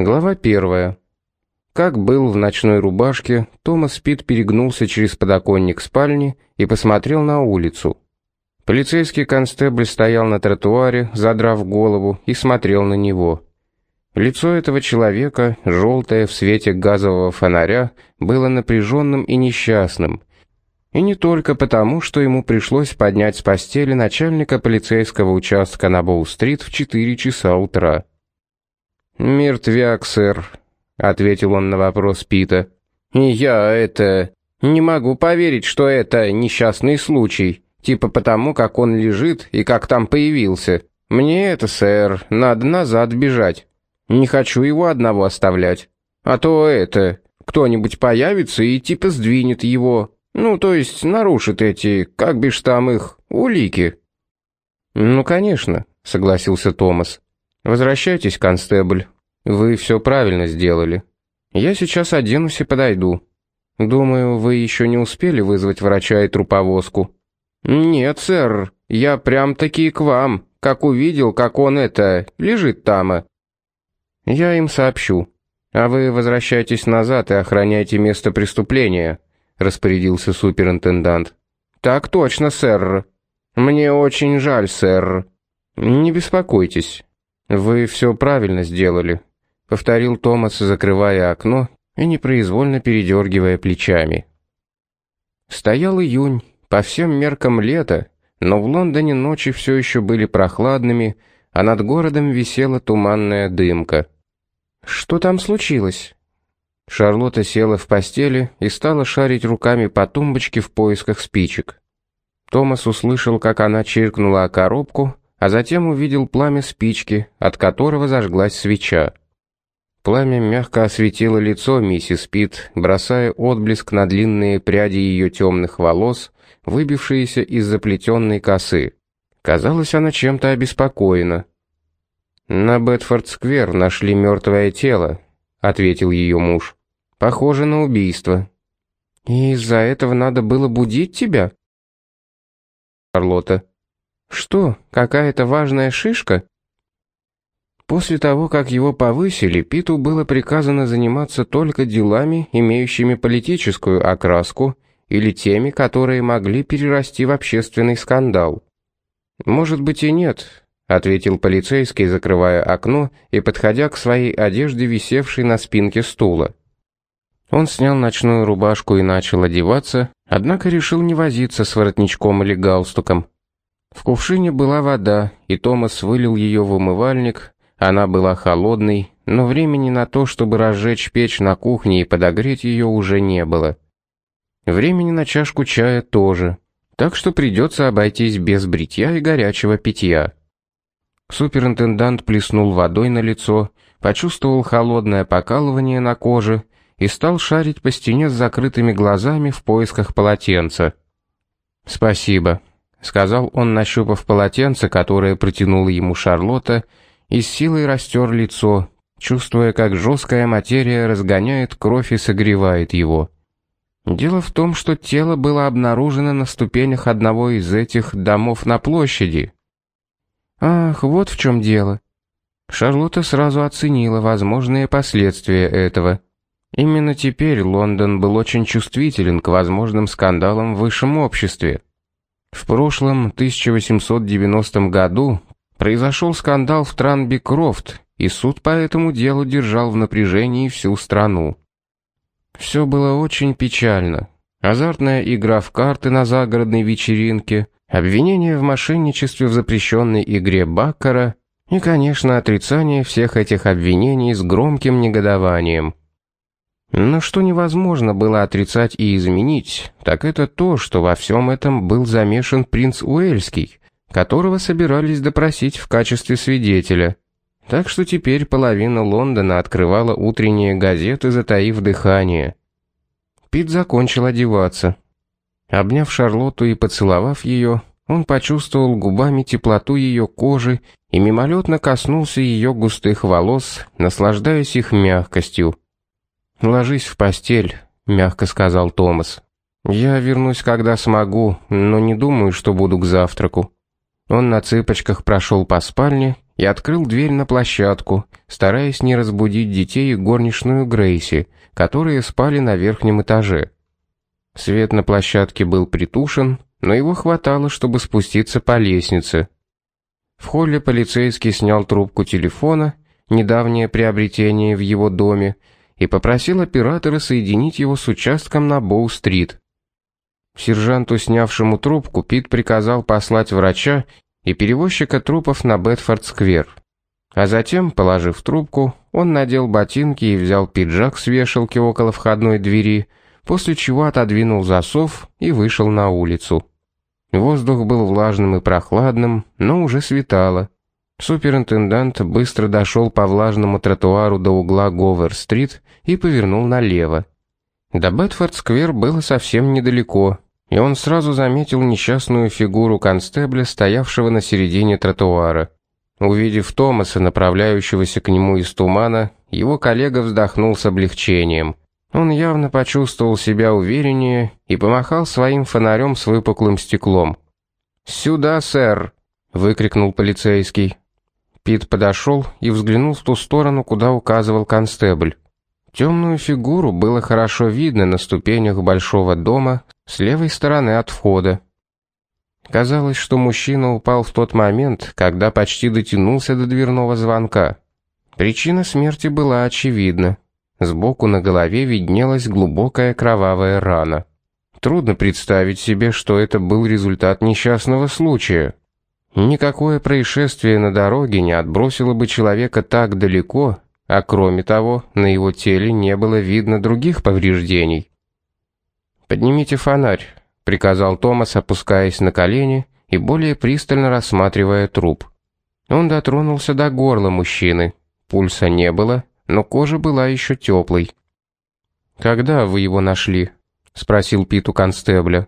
Глава первая. Как был в ночной рубашке, Томас Пит перегнулся через подоконник спальни и посмотрел на улицу. Полицейский констебль стоял на тротуаре, задрав голову, и смотрел на него. Лицо этого человека, желтое в свете газового фонаря, было напряженным и несчастным. И не только потому, что ему пришлось поднять с постели начальника полицейского участка на Боу-стрит в 4 часа утра. «Мертвяк, сэр», — ответил он на вопрос Пита. «И я это... не могу поверить, что это несчастный случай, типа потому, как он лежит и как там появился. Мне это, сэр, надо назад бежать. Не хочу его одного оставлять. А то это... кто-нибудь появится и типа сдвинет его. Ну, то есть нарушит эти, как бишь там их, улики». «Ну, конечно», — согласился Томас. «Возвращайтесь, констебль. Вы все правильно сделали. Я сейчас оденусь и подойду. Думаю, вы еще не успели вызвать врача и труповозку». «Нет, сэр, я прям-таки к вам, как увидел, как он это, лежит там». «Я им сообщу. А вы возвращайтесь назад и охраняйте место преступления», — распорядился суперинтендант. «Так точно, сэр. Мне очень жаль, сэр. Не беспокойтесь. «Вы все правильно сделали», — повторил Томас, закрывая окно и непроизвольно передергивая плечами. Стоял июнь, по всем меркам лето, но в Лондоне ночи все еще были прохладными, а над городом висела туманная дымка. «Что там случилось?» Шарлотта села в постели и стала шарить руками по тумбочке в поисках спичек. Томас услышал, как она чиркнула о коробку, а затем увидел пламя спички, от которого зажглась свеча. Пламя мягко осветило лицо миссис Пит, бросая отблеск на длинные пряди ее темных волос, выбившиеся из заплетенной косы. Казалось, она чем-то обеспокоена. «На Бетфорд-сквер нашли мертвое тело», — ответил ее муж. «Похоже на убийство». «И из-за этого надо было будить тебя?» Шарлотта. Что, какая-то важная шишка? После того, как его повысили, Питу было приказано заниматься только делами, имеющими политическую окраску, или теми, которые могли перерасти в общественный скандал. «Может быть и нет», — ответил полицейский, закрывая окно и подходя к своей одежде, висевшей на спинке стула. Он снял ночную рубашку и начал одеваться, однако решил не возиться с воротничком или галстуком. В кувшине была вода, и Томас вылил ее в умывальник. Она была холодной, но времени на то, чтобы разжечь печь на кухне и подогреть ее, уже не было. Времени на чашку чая тоже, так что придется обойтись без бритья и горячего питья. Суперинтендант плеснул водой на лицо, почувствовал холодное покалывание на коже и стал шарить по стене с закрытыми глазами в поисках полотенца. «Спасибо», — сказал он, нащупав полотенце, которое протянула ему Шарлотта, и с силой растер лицо, чувствуя, как жесткая материя разгоняет кровь и согревает его. Дело в том, что тело было обнаружено на ступенях одного из этих домов на площади. Ах, вот в чем дело. Шарлотта сразу оценила возможные последствия этого. Именно теперь Лондон был очень чувствителен к возможным скандалам в высшем обществе. В прошлом, 1890 году, произошел скандал в Транби-Крофт, и суд по этому делу держал в напряжении всю страну. Все было очень печально. Азартная игра в карты на загородной вечеринке, обвинение в мошенничестве в запрещенной игре Баккара и, конечно, отрицание всех этих обвинений с громким негодованием. Но что невозможно было отрицать и изменить, так это то, что во всем этом был замешан принц Уэльский, которого собирались допросить в качестве свидетеля. Так что теперь половина Лондона открывала утренние газеты, затаив дыхание. Пит закончил одеваться. Обняв Шарлотту и поцеловав ее, он почувствовал губами теплоту ее кожи и мимолетно коснулся ее густых волос, наслаждаясь их мягкостью. «Ложись в постель», — мягко сказал Томас. «Я вернусь, когда смогу, но не думаю, что буду к завтраку. Он на цыпочках прошел по спальне и открыл дверь на площадку, стараясь не разбудить детей и горничную Грейси, которые спали на верхнем этаже. Свет на площадке был притушен, но его хватало, чтобы спуститься по лестнице. В холле полицейский снял трубку телефона, недавнее приобретение в его доме, и попросил оператора соединить его с участком на Боу-стрит. Сержанту, снявшему трубку, Пит приказал послать врача и перевозчика трупов на Бетфорд-сквер. А затем, положив трубку, он надел ботинки и взял пиджак с вешалки около входной двери, после чего отодвинул засов и вышел на улицу. Воздух был влажным и прохладным, но уже светало. Суперинтендант быстро дошел по влажному тротуару до угла Говер-стрит и повернул налево. До Бетфорд-сквер было совсем недалеко, и он сразу заметил несчастную фигуру констебля, стоявшего на середине тротуара. Увидев Томаса, направляющегося к нему из тумана, его коллега вздохнул с облегчением. Он явно почувствовал себя увереннее и помахал своим фонарем с выпуклым стеклом. «Сюда, сэр!» — выкрикнул полицейский. Пит подошел и взглянул в ту сторону, куда указывал констебль. Темную фигуру было хорошо видно на ступенях большого дома с левой стороны от входа. Казалось, что мужчина упал в тот момент, когда почти дотянулся до дверного звонка. Причина смерти была очевидна. Сбоку на голове виднелась глубокая кровавая рана. Трудно представить себе, что это был результат несчастного случая. Никакое происшествие на дороге не отбросило бы человека так далеко, а кроме того, на его теле не было видно других повреждений. «Поднимите фонарь», — приказал Томас, опускаясь на колени и более пристально рассматривая труп. Он дотронулся до горла мужчины. Пульса не было, но кожа была еще теплой. «Когда вы его нашли?» — спросил Питу констебля.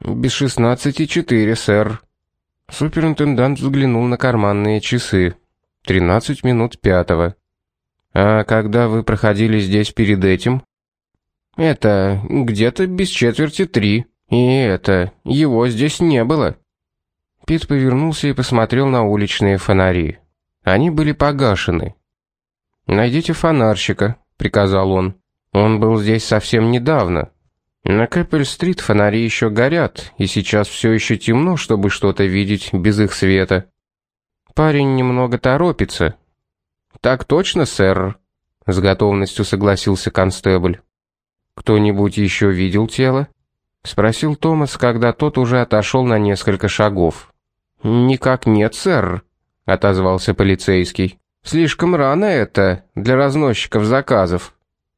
«Без шестнадцати четыре, сэр», Суперинтендант взглянул на карманные часы. Тринадцать минут пятого. А когда вы проходили здесь перед этим? Это где-то без четверти три. И это, его здесь не было. Пит повернулся и посмотрел на уличные фонари. Они были погашены. «Найдите фонарщика», — приказал он. «Он был здесь совсем недавно. На Кэппель-стрит фонари еще горят, и сейчас все еще темно, чтобы что-то видеть без их света. Парень немного торопится. Так точно, сэр, с готовностью согласился констебль. Кто-нибудь еще видел тело? спросил Томас, когда тот уже отошел на несколько шагов. Никак нет, сэр, отозвался полицейский. Слишком рано это для разносчиков заказов.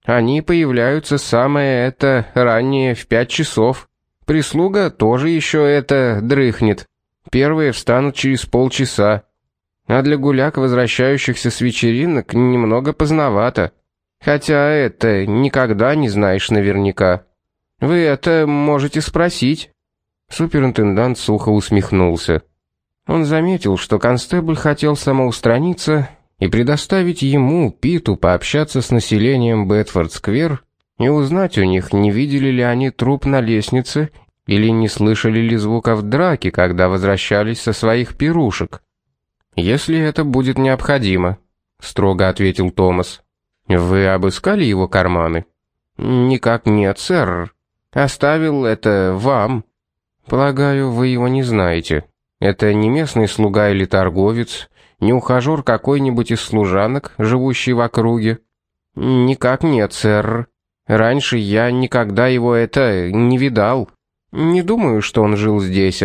Они появляются самое это раннее в пять часов. Прислуга тоже еще это дрыхнет. Первые встанут через полчаса. А для гуляк, возвращающихся с вечеринок, немного поздновато. Хотя это никогда не знаешь наверняка. Вы это можете спросить. Суперинтендант сухо усмехнулся. Он заметил, что констебль хотел самоустраниться и предоставить ему, Питу, пообщаться с населением Бетфорд-сквер и узнать у них, не видели ли они труп на лестнице или не слышали ли звуков драки, когда возвращались со своих пирушек. «Если это будет необходимо», — строго ответил Томас. «Вы обыскали его карманы?» «Никак нет, сэр. Оставил это вам». «Полагаю, вы его не знаете. Это не местный слуга или торговец, не ухажер какой-нибудь из служанок, живущий в округе? Никак нет, сэр. Раньше я никогда его это не видал. Не думаю, что он жил здесь.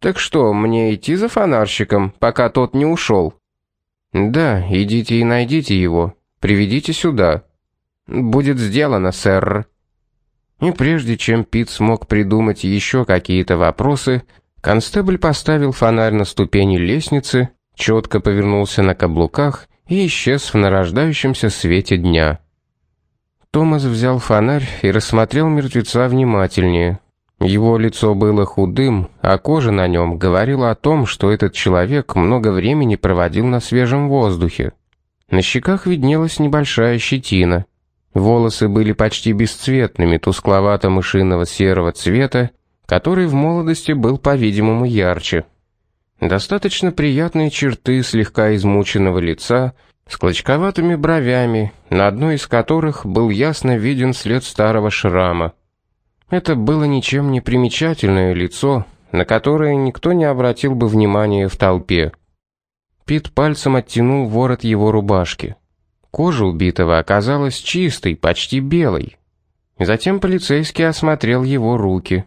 Так что, мне идти за фонарщиком, пока тот не ушел? Да, идите и найдите его. Приведите сюда. Будет сделано, сэр. И прежде чем Пит смог придумать еще какие-то вопросы, констебль поставил фонарь на ступени лестницы четко повернулся на каблуках и исчез в нарождающемся свете дня. Томас взял фонарь и рассмотрел мертвеца внимательнее. Его лицо было худым, а кожа на нем говорила о том, что этот человек много времени проводил на свежем воздухе. На щеках виднелась небольшая щетина. Волосы были почти бесцветными, тускловато-мышиного серого цвета, который в молодости был, по-видимому, ярче. Достаточно приятные черты слегка измученного лица, с клочковатыми бровями, на одной из которых был ясно виден след старого шрама. Это было ничем не примечательное лицо, на которое никто не обратил бы внимания в толпе. Пит пальцем оттянул ворот его рубашки. Кожа убитого оказалась чистой, почти белой. Затем полицейский осмотрел его руки.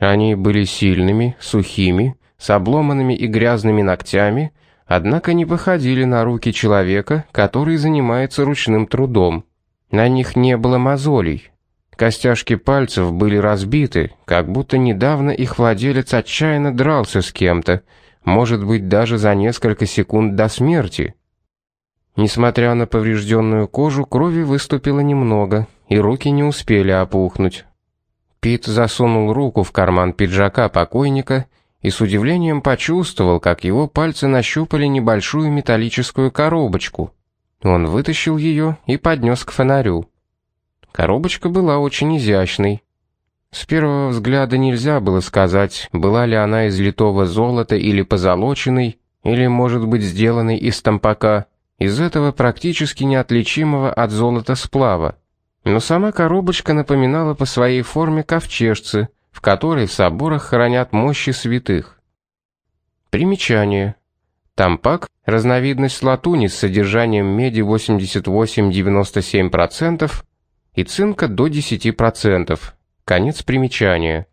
Они были сильными, сухими, с обломанными и грязными ногтями, однако не походили на руки человека, который занимается ручным трудом. На них не было мозолей. Костяшки пальцев были разбиты, как будто недавно их владелец отчаянно дрался с кем-то, может быть, даже за несколько секунд до смерти. Несмотря на поврежденную кожу, крови выступило немного, и руки не успели опухнуть. Пит засунул руку в карман пиджака покойника и с удивлением почувствовал, как его пальцы нащупали небольшую металлическую коробочку. Он вытащил ее и поднес к фонарю. Коробочка была очень изящной. С первого взгляда нельзя было сказать, была ли она из литого золота или позолоченной, или, может быть, сделанной из тампака, из этого практически неотличимого от золота сплава. Но сама коробочка напоминала по своей форме ковчежцы, в которой в соборах хранят мощи святых. Примечание. Тампак – разновидность латуни с содержанием меди 88-97% и цинка до 10%. Конец примечания.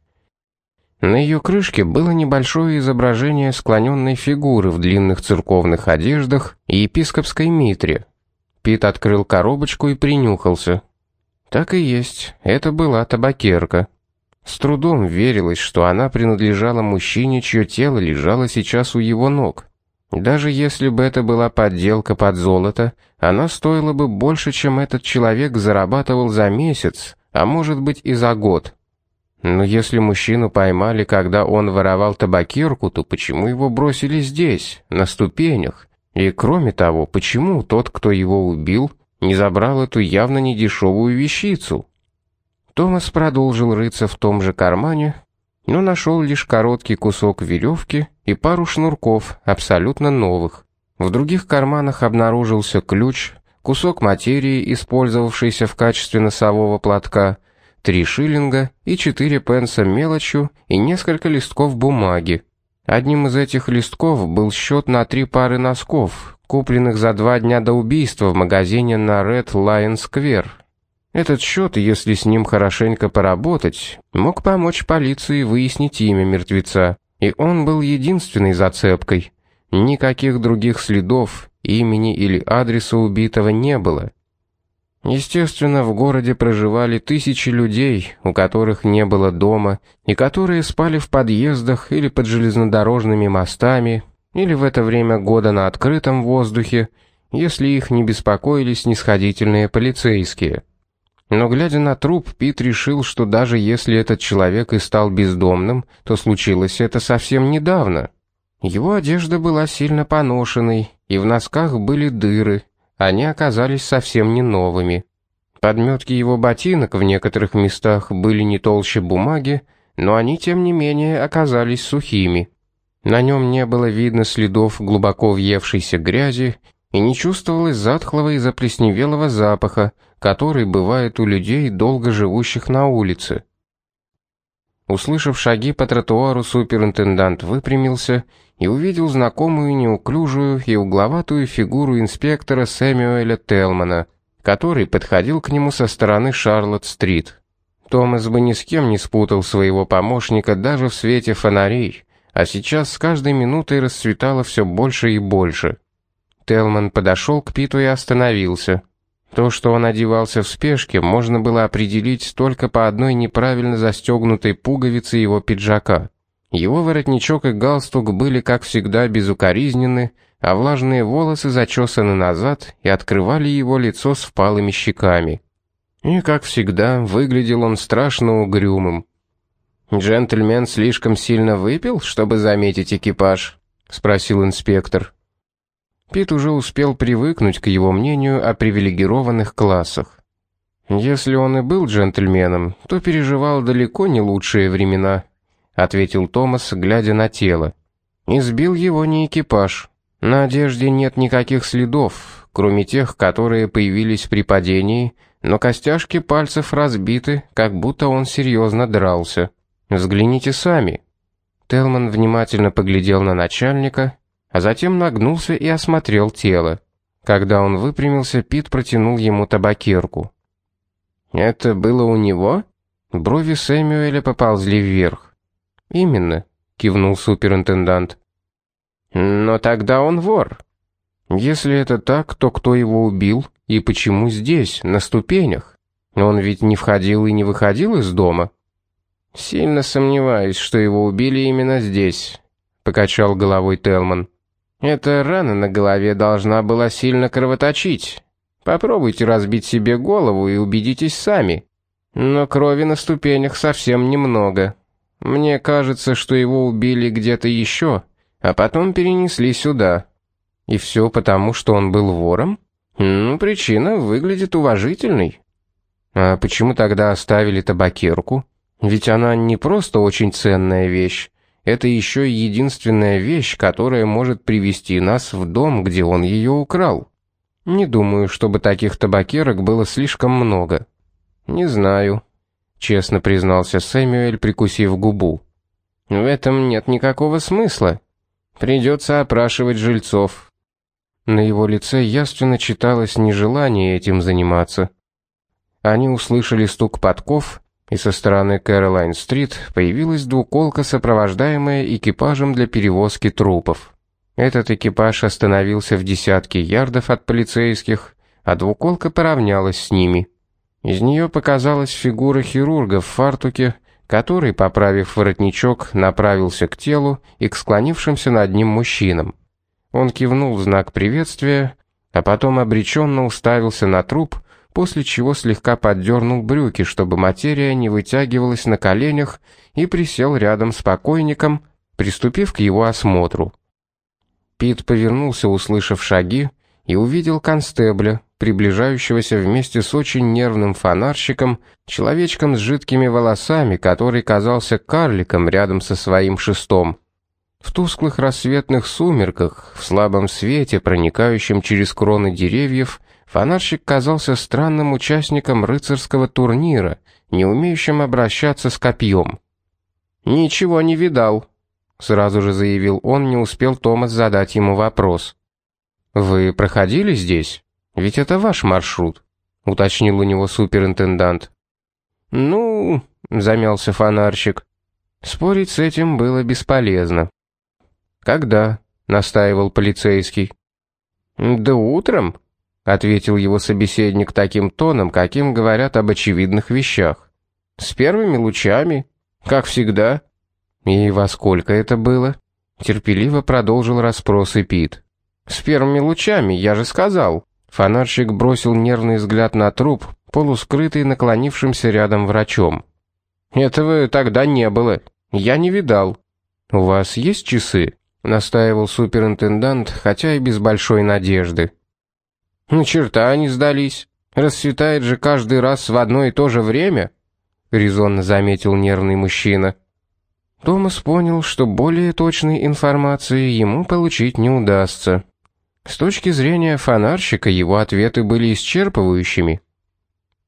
На ее крышке было небольшое изображение склоненной фигуры в длинных церковных одеждах и епископской митре. Пит открыл коробочку и принюхался. Так и есть, это была табакерка. С трудом верилось, что она принадлежала мужчине, чье тело лежало сейчас у его ног. Даже если бы это была подделка под золото, она стоила бы больше, чем этот человек зарабатывал за месяц, а может быть и за год. Но если мужчину поймали, когда он воровал табакерку, то почему его бросили здесь, на ступенях? И кроме того, почему тот, кто его убил, не забрал эту явно недешевую вещицу? Томас продолжил рыться в том же кармане, но нашел лишь короткий кусок веревки и пару шнурков, абсолютно новых. В других карманах обнаружился ключ, кусок материи, использовавшийся в качестве носового платка, три шиллинга и четыре пенса мелочью и несколько листков бумаги. Одним из этих листков был счет на три пары носков, купленных за два дня до убийства в магазине на Red Lion Square. Этот счет, если с ним хорошенько поработать, мог помочь полиции выяснить имя мертвеца, и он был единственной зацепкой. Никаких других следов, имени или адреса убитого не было. Естественно, в городе проживали тысячи людей, у которых не было дома, и которые спали в подъездах или под железнодорожными мостами, или в это время года на открытом воздухе, если их не беспокоили снисходительные полицейские. Но глядя на труп, Пит решил, что даже если этот человек и стал бездомным, то случилось это совсем недавно. Его одежда была сильно поношенной, и в носках были дыры, они оказались совсем не новыми. Подметки его ботинок в некоторых местах были не толще бумаги, но они тем не менее оказались сухими. На нем не было видно следов глубоко въевшейся грязи и не чувствовалось затхлого и заплесневелого запаха, который бывает у людей, долго живущих на улице. Услышав шаги по тротуару, суперинтендант выпрямился и увидел знакомую неуклюжую и угловатую фигуру инспектора Сэмюэля Телмана, который подходил к нему со стороны Шарлотт-стрит. Томас бы ни с кем не спутал своего помощника даже в свете фонарей, а сейчас с каждой минутой расцветало все больше и больше. Телман подошел к Питу и остановился. То, что он одевался в спешке, можно было определить только по одной неправильно застегнутой пуговице его пиджака. Его воротничок и галстук были, как всегда, безукоризненны, а влажные волосы зачесаны назад и открывали его лицо с впалыми щеками. И, как всегда, выглядел он страшно угрюмым. «Джентльмен слишком сильно выпил, чтобы заметить экипаж?» — спросил инспектор. Пит уже успел привыкнуть к его мнению о привилегированных классах. Если он и был джентльменом, то переживал далеко не лучшие времена, ответил Томас, глядя на тело. Избил его не экипаж. На одежде нет никаких следов, кроме тех, которые появились при падении, но костяшки пальцев разбиты, как будто он серьезно дрался. Взгляните сами. Телман внимательно поглядел на начальника, а затем нагнулся и осмотрел тело. Когда он выпрямился, Пит протянул ему табакерку. «Это было у него?» Брови Сэмюэля поползли вверх. «Именно», — кивнул суперинтендант. «Но тогда он вор. Если это так, то кто его убил и почему здесь, на ступенях? Он ведь не входил и не выходил из дома». «Сильно сомневаюсь, что его убили именно здесь», — покачал головой Телман. «Эта рана на голове должна была сильно кровоточить. Попробуйте разбить себе голову и убедитесь сами. Но крови на ступенях совсем немного. Мне кажется, что его убили где-то еще, а потом перенесли сюда. И все потому, что он был вором? Ну, причина выглядит уважительной. А почему тогда оставили табакерку? Ведь она не просто очень ценная вещь, это еще и единственная вещь, которая может привести нас в дом, где он ее украл. Не думаю, чтобы таких табакерок было слишком много. Не знаю, честно признался Сэмюэль, прикусив губу. В этом нет никакого смысла. Придется опрашивать жильцов. На его лице ясно читалось нежелание этим заниматься. Они услышали стук подков и со стороны Кэролайн-стрит появилась двуколка, сопровождаемая экипажем для перевозки трупов. Этот экипаж остановился в десятке ярдов от полицейских, а двуколка поравнялась с ними. Из нее показалась фигура хирурга в фартуке, который, поправив воротничок, направился к телу и к склонившимся над ним мужчинам. Он кивнул в знак приветствия, а потом обреченно уставился на труп, после чего слегка поддернул брюки, чтобы материя не вытягивалась на коленях, и присел рядом с покойником, приступив к его осмотру. Пит повернулся, услышав шаги, и увидел констебля, приближающегося вместе с очень нервным фонарщиком, человечком с жидкими волосами, который казался карликом рядом со своим шестом. В тусклых рассветных сумерках, в слабом свете, проникающем через кроны деревьев, Фонарщик казался странным участником рыцарского турнира, не умеющим обращаться с копьем. «Ничего не видал», — сразу же заявил он, не успел Томас задать ему вопрос. «Вы проходили здесь? Ведь это ваш маршрут», — уточнил у него суперинтендант. «Ну...» — замялся фонарщик. Спорить с этим было бесполезно. «Когда?» — настаивал полицейский. «Да утром», ответил его собеседник таким тоном, каким говорят об очевидных вещах. С первыми лучами, как всегда. И во сколько это было? терпеливо продолжил расспросы Пит. С первыми лучами, я же сказал. Фонарщик бросил нервный взгляд на труп, полускрытый наклонившимся рядом врачом. Этого тогда не было. Я не видал. У вас есть часы? настаивал суперинтендант, хотя и без большой надежды. «На черта они сдались. Расцветает же каждый раз в одно и то же время», — резонно заметил нервный мужчина. Томас понял, что более точной информации ему получить не удастся. С точки зрения фонарщика его ответы были исчерпывающими.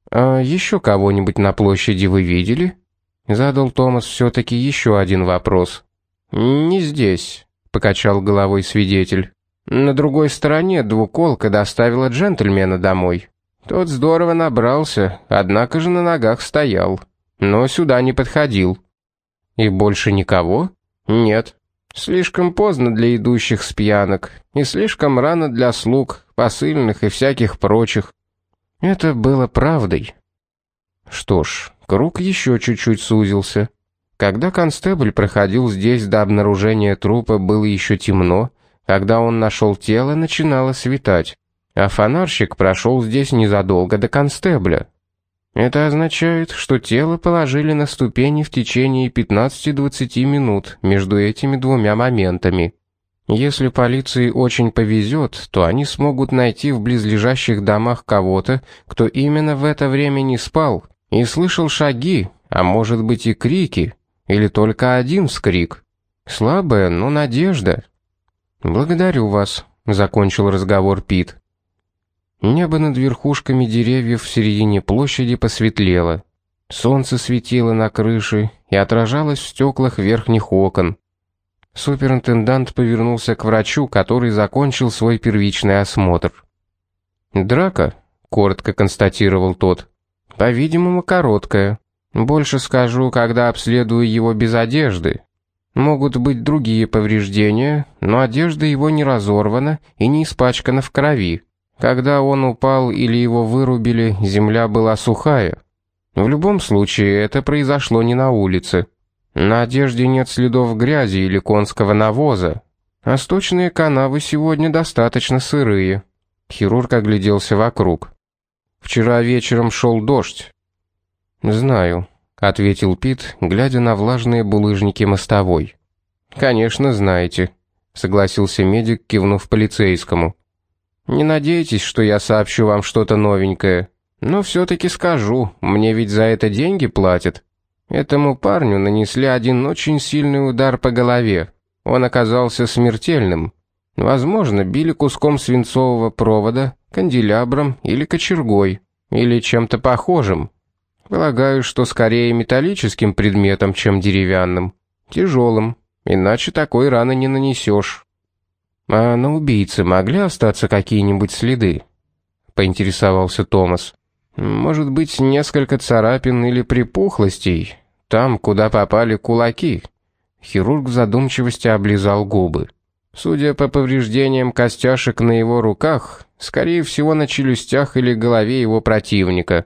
«А еще кого-нибудь на площади вы видели?» Задал Томас все-таки еще один вопрос. «Не здесь», — покачал головой свидетель. На другой стороне двуколка доставила джентльмена домой. Тот здорово набрался, однако же на ногах стоял, но сюда не подходил. И больше никого? Нет. Слишком поздно для идущих с пьянок, и слишком рано для слуг, посыльных и всяких прочих. Это было правдой. Что ж, круг еще чуть-чуть сузился. Когда констебль проходил здесь до обнаружения трупа, было еще темно, когда он нашел тело, начинало светать, а фонарщик прошел здесь незадолго до констебля. Это означает, что тело положили на ступени в течение 15-20 минут между этими двумя моментами. Если полиции очень повезет, то они смогут найти в близлежащих домах кого-то, кто именно в это время не спал и слышал шаги, а может быть и крики, или только один вскрик. Слабая, но надежда. Благодарю вас, закончил разговор Пит. Небо над верхушками деревьев в середине площади посветлело. Солнце светило на крыше и отражалось в стеклах верхних окон. Суперинтендант повернулся к врачу, который закончил свой первичный осмотр. «Драка», — коротко констатировал тот. «По-видимому, короткая. Больше скажу, когда обследую его без одежды. Могут быть другие повреждения, но одежда его не разорвана и не испачкана в крови. Когда он упал или его вырубили, земля была сухая. В любом случае, это произошло не на улице. На одежде нет следов грязи или конского навоза. А сточные канавы сегодня достаточно сырые. Хирург огляделся вокруг. Вчера вечером шел дождь. Знаю, ответил Пит, глядя на влажные булыжники мостовой. Конечно, знаете, согласился медик, кивнув полицейскому. Не надейтесь, что я сообщу вам что-то новенькое, но все таки скажу, мне ведь за это деньги платят. Этому парню нанесли один очень сильный удар по голове. Он оказался смертельным. Возможно, били куском свинцового провода, канделябром или кочергой, или чем-то похожим. Полагаю, что скорее металлическим предметом, чем деревянным. Тяжелым, иначе такой раны не нанесешь. А на убийце могли остаться какие-нибудь следы? Поинтересовался Томас. Может быть, несколько царапин или припухлостей, там, куда попали кулаки. Хирург в задумчивости облизал губы. Судя по повреждениям костяшек на его руках, скорее всего, на челюстях или голове его противника.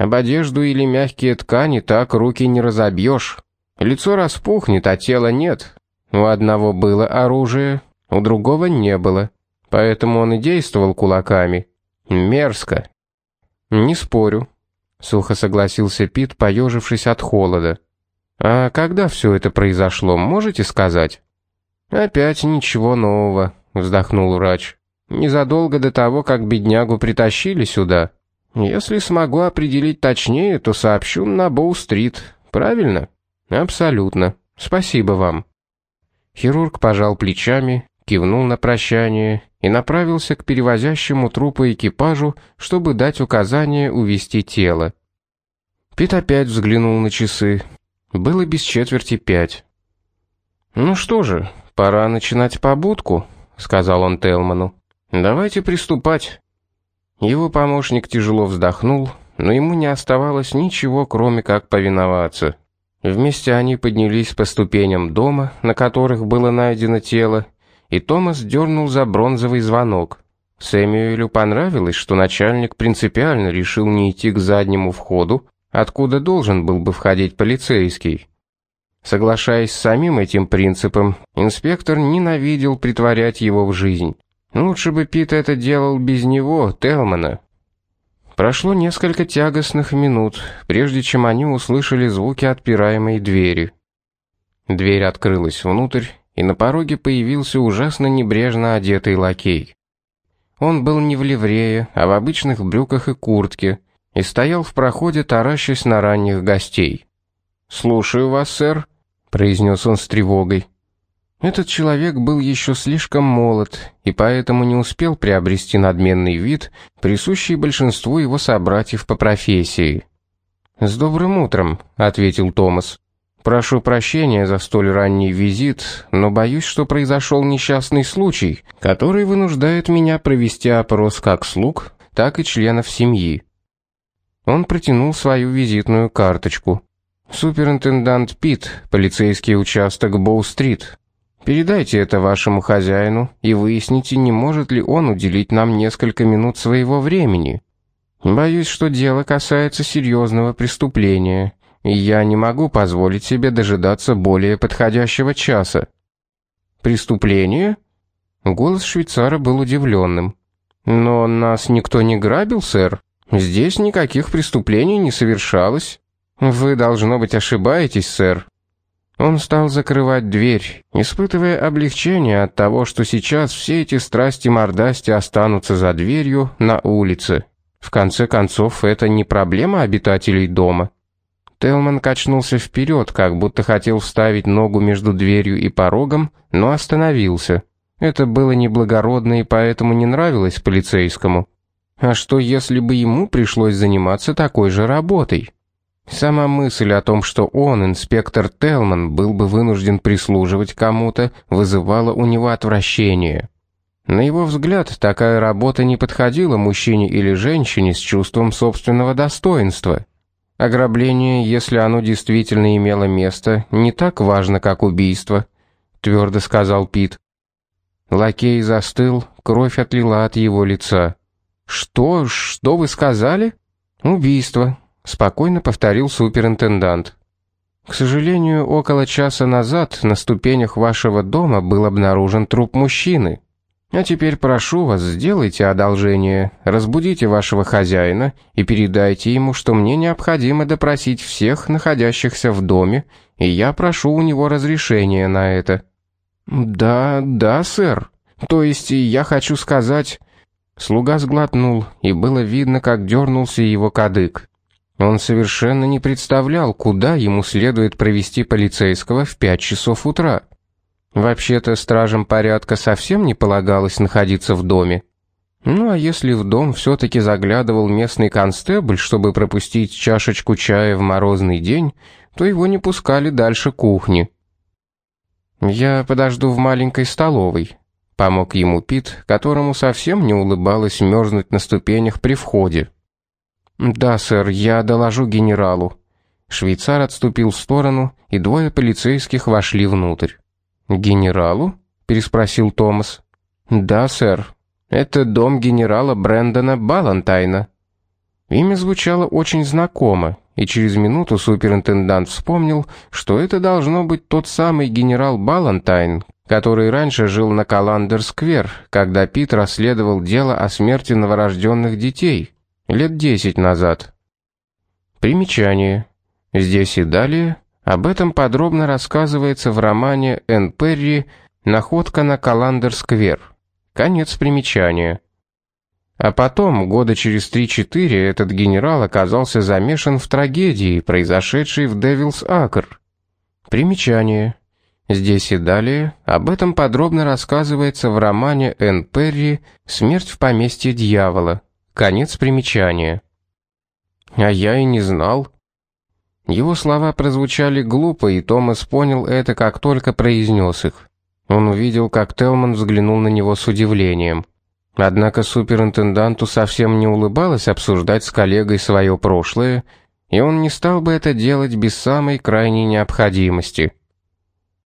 Об одежду или мягкие ткани так руки не разобьешь. Лицо распухнет, а тела нет. У одного было оружие, у другого не было. Поэтому он и действовал кулаками. Мерзко. Не спорю, сухо согласился Пит, поежившись от холода. А когда все это произошло, можете сказать? Опять ничего нового, вздохнул врач. Незадолго до того, как беднягу притащили сюда. Если смогу определить точнее, то сообщу на Боу-стрит. Правильно? Абсолютно. Спасибо вам. Хирург пожал плечами, кивнул на прощание и направился к перевозящему трупы экипажу, чтобы дать указание увести тело. Пит опять взглянул на часы. Было без четверти пять. Ну что же, «Пора начинать побудку», — сказал он Телману. «Давайте приступать». Его помощник тяжело вздохнул, но ему не оставалось ничего, кроме как повиноваться. Вместе они поднялись по ступеням дома, на которых было найдено тело, и Томас дернул за бронзовый звонок. Сэмюэлю понравилось, что начальник принципиально решил не идти к заднему входу, откуда должен был бы входить полицейский. Соглашаясь с самим этим принципом, инспектор ненавидел притворять его в жизнь. Лучше бы Пит это делал без него, Телмана. Прошло несколько тягостных минут, прежде чем они услышали звуки отпираемой двери. Дверь открылась внутрь, и на пороге появился ужасно небрежно одетый лакей. Он был не в ливрее, а в обычных брюках и куртке, и стоял в проходе, таращась на ранних гостей. «Слушаю вас, сэр», — произнес он с тревогой. Этот человек был еще слишком молод и поэтому не успел приобрести надменный вид, присущий большинству его собратьев по профессии. «С добрым утром», — ответил Томас. «Прошу прощения за столь ранний визит, но боюсь, что произошел несчастный случай, который вынуждает меня провести опрос как слуг, так и членов семьи». Он протянул свою визитную карточку. Суперинтендант Пит, полицейский участок Боу-стрит. Передайте это вашему хозяину и выясните, не может ли он уделить нам несколько минут своего времени. Боюсь, что дело касается серьезного преступления, и я не могу позволить себе дожидаться более подходящего часа. Преступление? Голос швейцара был удивленным. Но нас никто не грабил, сэр. Здесь никаких преступлений не совершалось. Вы должно быть ошибаетесь, сэр. Он стал закрывать дверь, испытывая облегчение от того, что сейчас все эти страсти-мордасти останутся за дверью на улице. В конце концов, это не проблема обитателей дома. Телман качнулся вперед, как будто хотел вставить ногу между дверью и порогом, но остановился. Это было неблагородно и поэтому не нравилось полицейскому. А что если бы ему пришлось заниматься такой же работой? Сама мысль о том, что он, инспектор Телман, был бы вынужден прислуживать кому-то, вызывала у него отвращение. На его взгляд, такая работа не подходила мужчине или женщине с чувством собственного достоинства. Ограбление, если оно действительно имело место, не так важно, как убийство, твердо сказал Пит. Лакей застыл, кровь отлила от его лица. Что? Что вы сказали? Убийство, спокойно повторил суперинтендант. К сожалению, около часа назад на ступенях вашего дома был обнаружен труп мужчины. А теперь прошу вас, сделайте одолжение, разбудите вашего хозяина и передайте ему, что мне необходимо допросить всех находящихся в доме, и я прошу у него разрешения на это. Да, да, сэр. То есть я хочу сказать, Слуга сглотнул, и было видно, как дернулся его кадык. Он совершенно не представлял, куда ему следует провести полицейского в пять часов утра. Вообще-то стражам порядка совсем не полагалось находиться в доме. Ну а если в дом все таки заглядывал местный констебль, чтобы пропустить чашечку чая в морозный день, то его не пускали дальше кухни. Я подожду в маленькой столовой, Помог ему Пит, которому совсем не улыбалось мерзнуть на ступенях при входе. «Да, сэр, я доложу генералу». Швейцар отступил в сторону, и двое полицейских вошли внутрь. «Генералу?» — переспросил Томас. «Да, сэр. Это дом генерала Брэндона Балантайна». Имя звучало очень знакомо, и через минуту суперинтендант вспомнил, что это должно быть тот самый генерал Балантайн, который раньше жил на Каландер-сквер, когда Пит расследовал дело о смерти новорожденных детей лет десять назад. Примечание. Здесь и далее об этом подробно рассказывается в романе Энн Перри «Находка на Каландер-сквер». Конец примечания. А потом, года через три-четыре, этот генерал оказался замешан в трагедии, произошедшей в Девилс Акр. Примечание. Здесь и далее об этом подробно рассказывается в романе Энн Перри «Смерть в поместье дьявола». Конец примечания. А я и не знал. Его слова прозвучали глупо, и Томас понял это, как только произнес их. Он увидел, как Телман взглянул на него с удивлением. Однако суперинтенданту совсем не улыбалось обсуждать с коллегой свое прошлое, и он не стал бы это делать без самой крайней необходимости.